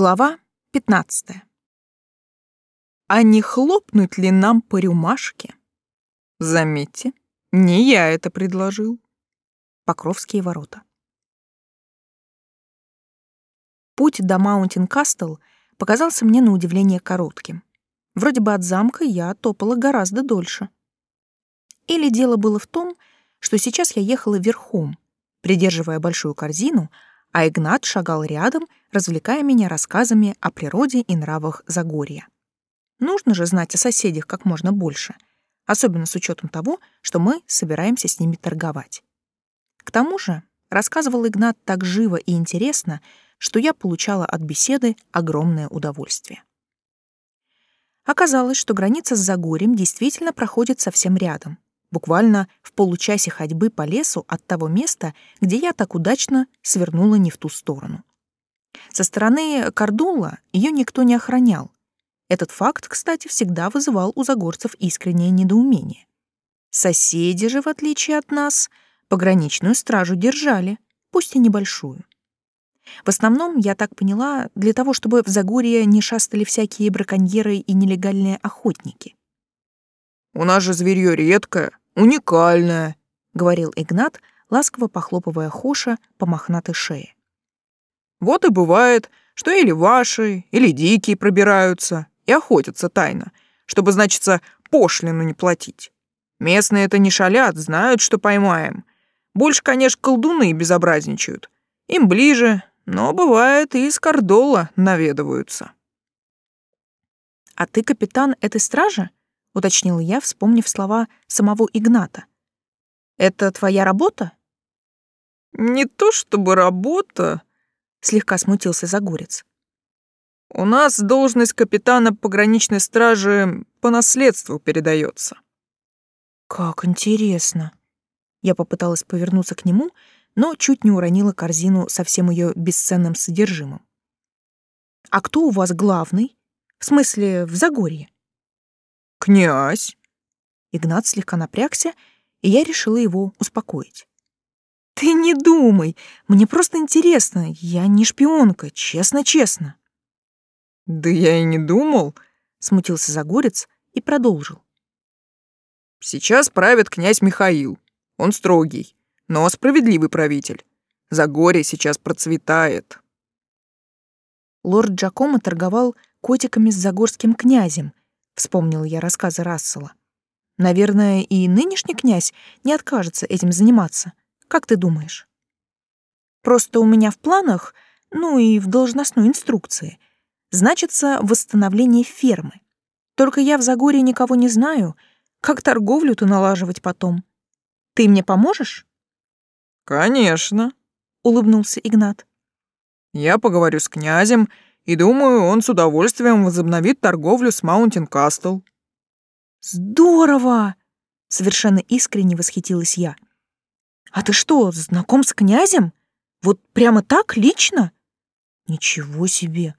Глава 15. А не хлопнуть ли нам по рюмашке? Заметьте, не я это предложил. Покровские ворота. Путь до Маунтин-Кастл показался мне на удивление коротким. Вроде бы от замка я топала гораздо дольше. Или дело было в том, что сейчас я ехала верхом, придерживая большую корзину, а Игнат шагал рядом, развлекая меня рассказами о природе и нравах Загорья. Нужно же знать о соседях как можно больше, особенно с учетом того, что мы собираемся с ними торговать. К тому же рассказывал Игнат так живо и интересно, что я получала от беседы огромное удовольствие. Оказалось, что граница с Загорьем действительно проходит совсем рядом, буквально в получасе ходьбы по лесу от того места, где я так удачно свернула не в ту сторону. Со стороны Кардула ее никто не охранял. Этот факт, кстати, всегда вызывал у загорцев искреннее недоумение. Соседи же, в отличие от нас, пограничную стражу держали, пусть и небольшую. В основном, я так поняла, для того, чтобы в Загорье не шастали всякие браконьеры и нелегальные охотники. «У нас же зверье редкое, уникальное», — говорил Игнат, ласково похлопывая Хоша по мохнатой шее. «Вот и бывает, что или ваши, или дикие пробираются и охотятся тайно, чтобы, значится, пошлину не платить. Местные это не шалят, знают, что поймаем. Больше, конечно, колдуны безобразничают. Им ближе, но бывает и из Кордола наведываются. «А ты капитан этой стражи?» — уточнил я, вспомнив слова самого Игната. «Это твоя работа?» «Не то чтобы работа», — слегка смутился Загорец. «У нас должность капитана пограничной стражи по наследству передается». «Как интересно!» Я попыталась повернуться к нему, но чуть не уронила корзину со всем ее бесценным содержимым. «А кто у вас главный? В смысле, в Загорье?» «Князь!» Игнат слегка напрягся, и я решила его успокоить. «Ты не думай, мне просто интересно, я не шпионка, честно-честно». «Да я и не думал», — смутился Загорец и продолжил. «Сейчас правит князь Михаил. Он строгий, но справедливый правитель. Загорье сейчас процветает. Лорд Джакомо торговал котиками с загорским князем, вспомнил я рассказы Рассела. Наверное, и нынешний князь не откажется этим заниматься. Как ты думаешь? Просто у меня в планах, ну и в должностной инструкции, значится восстановление фермы. Только я в Загорье никого не знаю. Как торговлю-то налаживать потом? Ты мне поможешь? «Конечно», — улыбнулся Игнат. «Я поговорю с князем, и думаю, он с удовольствием возобновит торговлю с Маунтин Кастл». «Здорово!» — совершенно искренне восхитилась я. «А ты что, знаком с князем? Вот прямо так, лично?» «Ничего себе!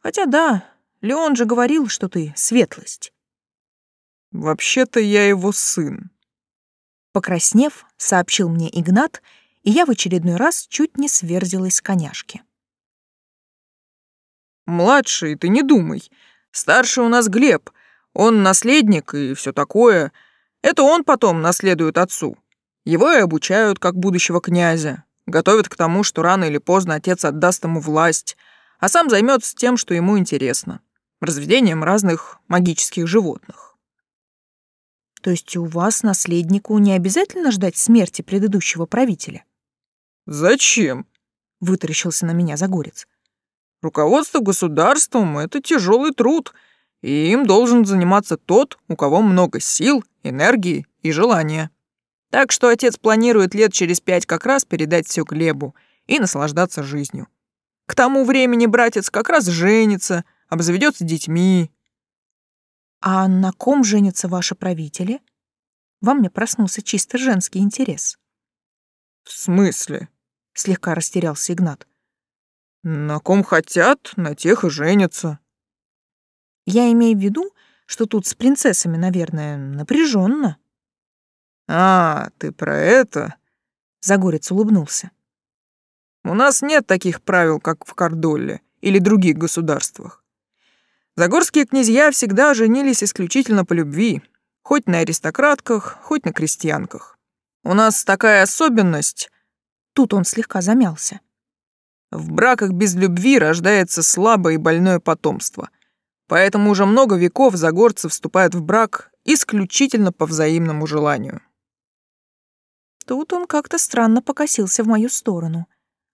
Хотя да, Леон же говорил, что ты светлость». «Вообще-то я его сын», Покраснев, сообщил мне Игнат, и я в очередной раз чуть не сверзилась с коняшки. «Младший, ты не думай. Старший у нас Глеб. Он наследник и все такое. Это он потом наследует отцу. Его и обучают как будущего князя. Готовят к тому, что рано или поздно отец отдаст ему власть, а сам займется тем, что ему интересно. Разведением разных магических животных. То есть у вас наследнику не обязательно ждать смерти предыдущего правителя? Зачем? Вытаращился на меня Загорец. Руководство государством — это тяжелый труд, и им должен заниматься тот, у кого много сил, энергии и желания. Так что отец планирует лет через пять как раз передать все Глебу и наслаждаться жизнью. К тому времени братец как раз женится, обзаведется детьми, «А на ком женятся ваши правители?» Во мне проснулся чисто женский интерес. «В смысле?» — слегка растерялся Игнат. «На ком хотят, на тех и женятся». «Я имею в виду, что тут с принцессами, наверное, напряженно. «А, ты про это?» — Загорец улыбнулся. «У нас нет таких правил, как в Кордолле, или других государствах. Загорские князья всегда женились исключительно по любви, хоть на аристократках, хоть на крестьянках. У нас такая особенность. Тут он слегка замялся. В браках без любви рождается слабое и больное потомство. Поэтому уже много веков загорцы вступают в брак исключительно по взаимному желанию. Тут он как-то странно покосился в мою сторону.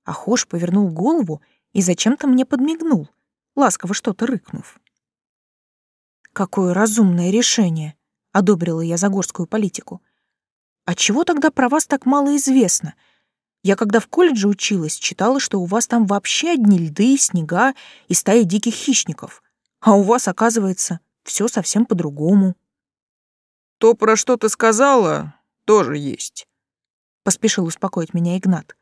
Ахош повернул голову и зачем-то мне подмигнул, ласково что-то рыкнув. Какое разумное решение, одобрила я загорскую политику. А чего тогда про вас так мало известно? Я когда в колледже училась, читала, что у вас там вообще одни льды, снега и стаи диких хищников. А у вас, оказывается, все совсем по-другому. То, про что ты сказала, тоже есть. Поспешил успокоить меня Игнат.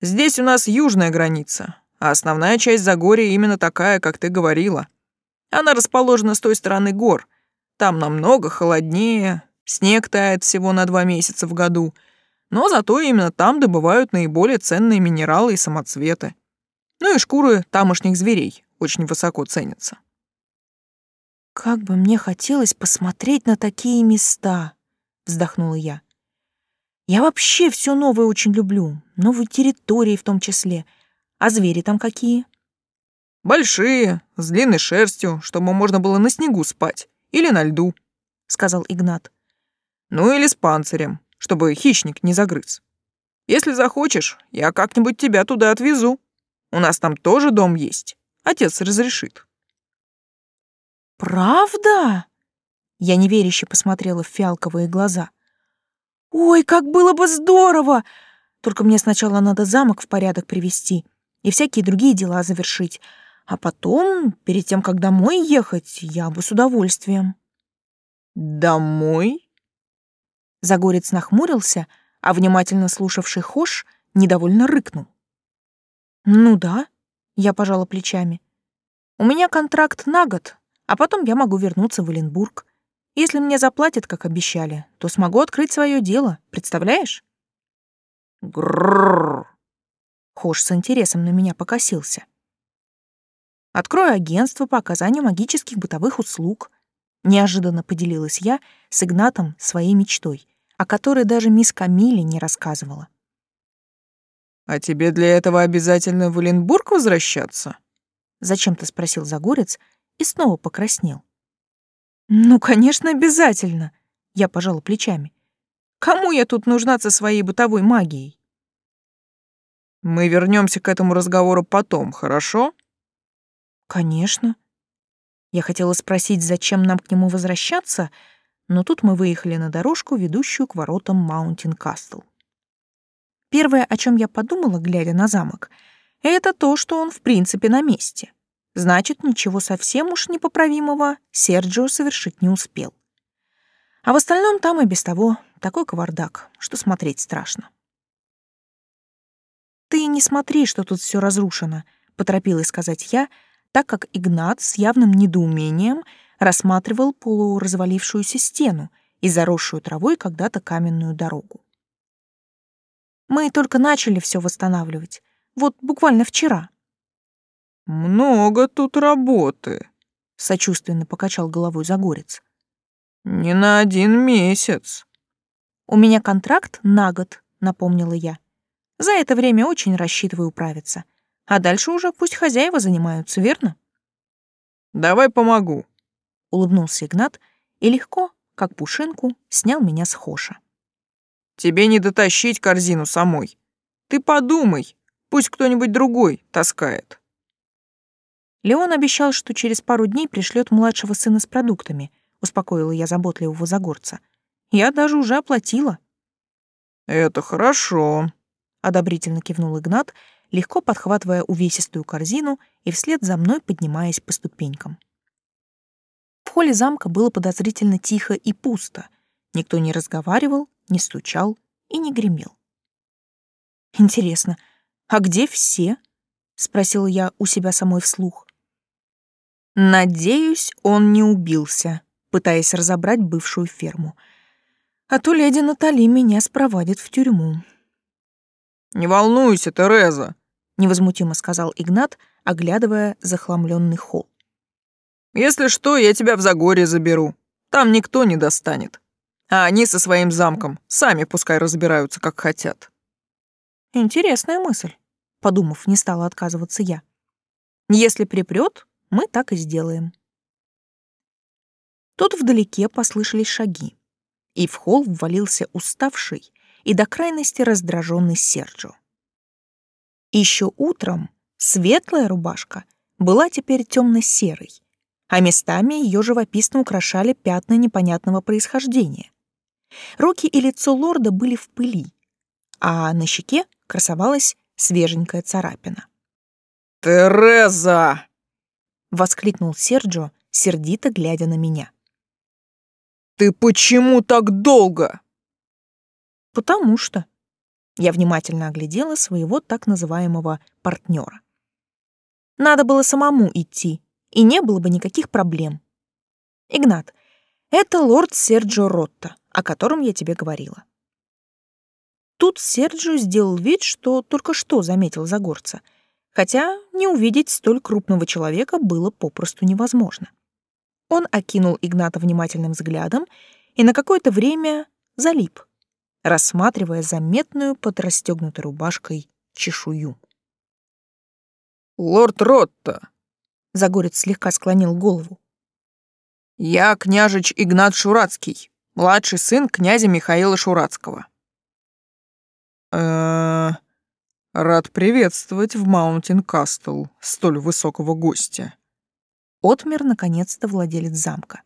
Здесь у нас южная граница, а основная часть Загорья именно такая, как ты говорила. Она расположена с той стороны гор. Там намного холоднее, снег тает всего на два месяца в году, но зато именно там добывают наиболее ценные минералы и самоцветы. Ну и шкуры тамошних зверей очень высоко ценятся. «Как бы мне хотелось посмотреть на такие места», — вздохнула я. «Я вообще все новое очень люблю, новые территории в том числе. А звери там какие?» «Большие, с длинной шерстью, чтобы можно было на снегу спать или на льду», — сказал Игнат. «Ну или с панцирем, чтобы хищник не загрыз. Если захочешь, я как-нибудь тебя туда отвезу. У нас там тоже дом есть. Отец разрешит». «Правда?» Я неверяще посмотрела в фиалковые глаза. «Ой, как было бы здорово! Только мне сначала надо замок в порядок привести и всякие другие дела завершить, а потом, перед тем, как домой ехать, я бы с удовольствием. Домой? Загорец нахмурился, а внимательно слушавший Хош недовольно рыкнул. Ну да, я пожала плечами. У меня контракт на год, а потом я могу вернуться в Оленбург. Если мне заплатят, как обещали, то смогу открыть свое дело, представляешь? Грррр. Хош с интересом на меня покосился. Открою агентство по оказанию магических бытовых услуг. Неожиданно поделилась я с Игнатом своей мечтой, о которой даже мисс Камиле не рассказывала. «А тебе для этого обязательно в Оленбург возвращаться?» Зачем-то спросил Загорец и снова покраснел. «Ну, конечно, обязательно!» Я пожала плечами. «Кому я тут нужна со своей бытовой магией?» «Мы вернемся к этому разговору потом, хорошо?» Конечно. Я хотела спросить, зачем нам к нему возвращаться, но тут мы выехали на дорожку, ведущую к воротам Маунтин Кастл. Первое, о чем я подумала, глядя на замок, это то, что он в принципе на месте. Значит, ничего совсем уж непоправимого Серджио совершить не успел. А в остальном там и без того такой кавардак, что смотреть страшно. «Ты не смотри, что тут все разрушено», — поторопилась сказать я, — так как Игнат с явным недоумением рассматривал полуразвалившуюся стену и заросшую травой когда-то каменную дорогу. Мы только начали все восстанавливать. Вот буквально вчера. «Много тут работы», — сочувственно покачал головой Загорец. «Не на один месяц». «У меня контракт на год», — напомнила я. «За это время очень рассчитываю управиться. А дальше уже пусть хозяева занимаются, верно? Давай помогу. Улыбнулся Игнат и легко, как пушинку, снял меня с хоша. Тебе не дотащить корзину самой. Ты подумай, пусть кто-нибудь другой таскает. Леон обещал, что через пару дней пришлет младшего сына с продуктами, успокоила я заботливого загорца. Я даже уже оплатила. Это хорошо, одобрительно кивнул Игнат легко подхватывая увесистую корзину и вслед за мной поднимаясь по ступенькам. В холле замка было подозрительно тихо и пусто. Никто не разговаривал, не стучал и не гремел. «Интересно, а где все?» — спросила я у себя самой вслух. «Надеюсь, он не убился», пытаясь разобрать бывшую ферму. А то леди Натали меня спровадит в тюрьму. «Не волнуйся, Тереза, невозмутимо сказал Игнат, оглядывая захламленный холл. Если что, я тебя в Загорье заберу. Там никто не достанет. А они со своим замком сами пускай разбираются, как хотят. Интересная мысль. Подумав, не стала отказываться я. Если припрет, мы так и сделаем. Тут вдалеке послышались шаги, и в холл ввалился уставший и до крайности раздраженный Серджо. Еще утром светлая рубашка была теперь темно-серой, а местами ее живописно украшали пятна непонятного происхождения. Руки и лицо лорда были в пыли, а на щеке красовалась свеженькая царапина. «Тереза!» — воскликнул Серджо, сердито глядя на меня. «Ты почему так долго?» «Потому что...» Я внимательно оглядела своего так называемого партнера. Надо было самому идти, и не было бы никаких проблем. Игнат, это лорд Серджо Ротта, о котором я тебе говорила. Тут Серджио сделал вид, что только что заметил Загорца, хотя не увидеть столь крупного человека было попросту невозможно. Он окинул Игната внимательным взглядом и на какое-то время залип, рассматривая заметную под расстегнутой рубашкой чешую. «Лорд Ротта!» — Загорец слегка склонил голову. «Я княжич Игнат Шурацкий, младший сын князя Михаила Шурацкого» э рад приветствовать в Маунтин Кастл столь высокого гостя. Отмер, наконец-то, владелец замка.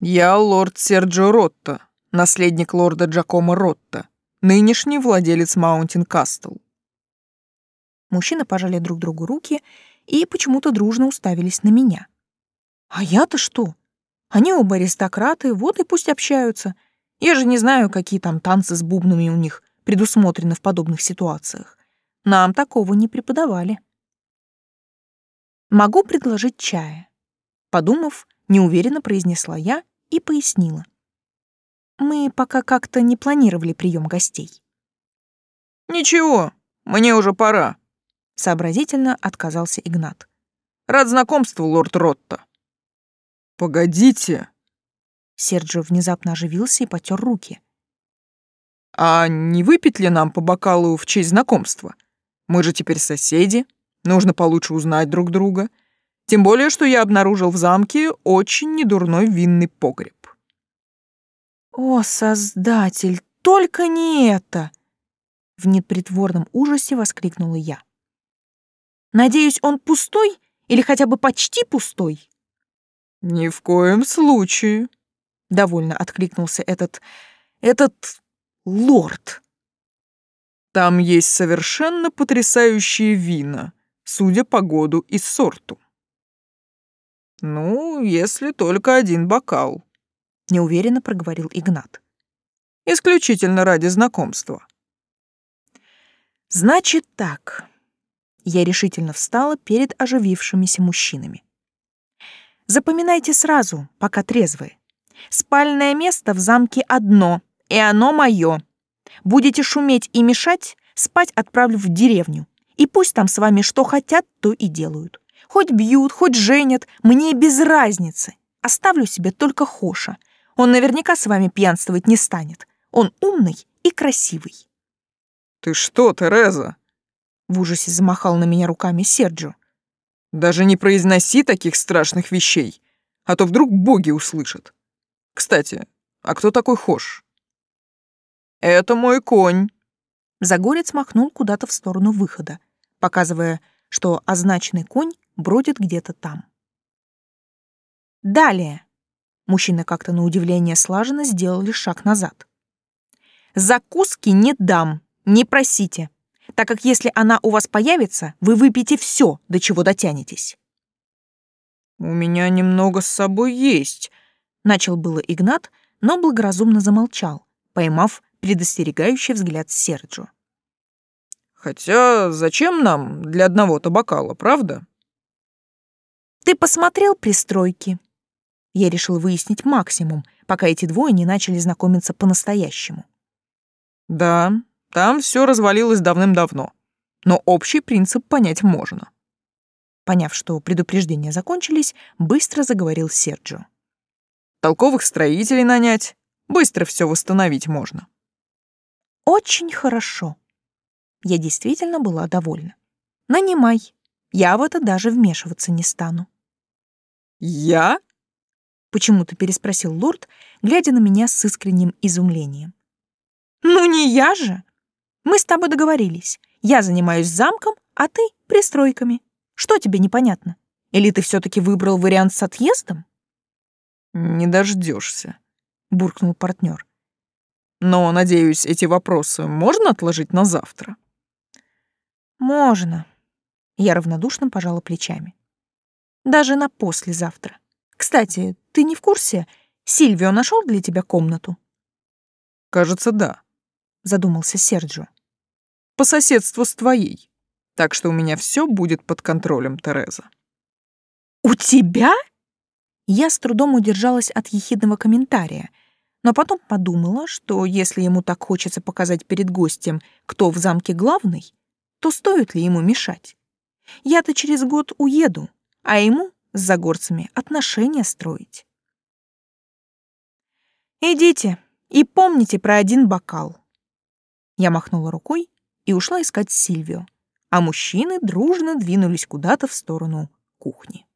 Я лорд Серджо Ротта, наследник лорда Джакома Ротта, нынешний владелец Маунтин Кастл. Мужчины пожали друг другу руки и почему-то дружно уставились на меня. А я-то что? Они оба аристократы, вот и пусть общаются. Я же не знаю, какие там танцы с бубнами у них предусмотрено в подобных ситуациях. Нам такого не преподавали. Могу предложить чая. Подумав, неуверенно произнесла я и пояснила. Мы пока как-то не планировали прием гостей. Ничего, мне уже пора, сообразительно отказался Игнат. Рад знакомству, лорд Ротта. Погодите. Серджио внезапно оживился и потер руки. А не выпить ли нам по бокалу в честь знакомства? Мы же теперь соседи, нужно получше узнать друг друга. Тем более, что я обнаружил в замке очень недурной винный погреб. О, создатель, только не это! В непритворном ужасе воскликнула я. Надеюсь, он пустой или хотя бы почти пустой? Ни в коем случае, довольно откликнулся этот этот лорд. Там есть совершенно потрясающие вина, судя по году и сорту. Ну, если только один бокал, неуверенно проговорил Игнат. Исключительно ради знакомства. Значит так. Я решительно встала перед оживившимися мужчинами. Запоминайте сразу, пока трезвые. Спальное место в замке одно, и оно мое. Будете шуметь и мешать, спать отправлю в деревню. И пусть там с вами что хотят, то и делают. Хоть бьют, хоть женят, мне без разницы. Оставлю себе только Хоша. Он наверняка с вами пьянствовать не станет. Он умный и красивый. Ты что, Тереза? В ужасе замахал на меня руками Серджо. Даже не произноси таких страшных вещей, а то вдруг боги услышат. Кстати, а кто такой Хош? «Это мой конь». Загорец махнул куда-то в сторону выхода, показывая, что означенный конь бродит где-то там. Далее. Мужчина как-то на удивление слаженно сделали шаг назад. Закуски не дам, не просите, так как если она у вас появится, вы выпьете все, до чего дотянетесь. У меня немного с собой есть, начал было Игнат, но благоразумно замолчал, поймав предостерегающий взгляд Серджо. «Хотя зачем нам для одного-то бокала, правда?» «Ты посмотрел пристройки?» Я решил выяснить максимум, пока эти двое не начали знакомиться по-настоящему. «Да, там все развалилось давным-давно. но общий принцип понять можно. Поняв, что предупреждения закончились, быстро заговорил Серджио. Толковых строителей нанять, быстро все восстановить можно. Очень хорошо. Я действительно была довольна. Нанимай. Я в это даже вмешиваться не стану. Я? Почему-то переспросил лорд, глядя на меня с искренним изумлением. Ну не я же. Мы с тобой договорились. Я занимаюсь замком, а ты пристройками. Что тебе непонятно? Или ты все-таки выбрал вариант с отъездом? Не дождешься, буркнул партнер. Но, надеюсь, эти вопросы можно отложить на завтра. Можно. Я равнодушно пожала плечами. Даже на послезавтра. Кстати, ты не в курсе, Сильвио нашел для тебя комнату? Кажется, да, задумался Серджио. По соседству с твоей. Так что у меня все будет под контролем, Тереза. У тебя? Я с трудом удержалась от ехидного комментария, но потом подумала, что если ему так хочется показать перед гостем, кто в замке главный, то стоит ли ему мешать? Я-то через год уеду, а ему с загорцами отношения строить. Идите и помните про один бокал. Я махнула рукой и ушла искать Сильвио а мужчины дружно двинулись куда-то в сторону кухни.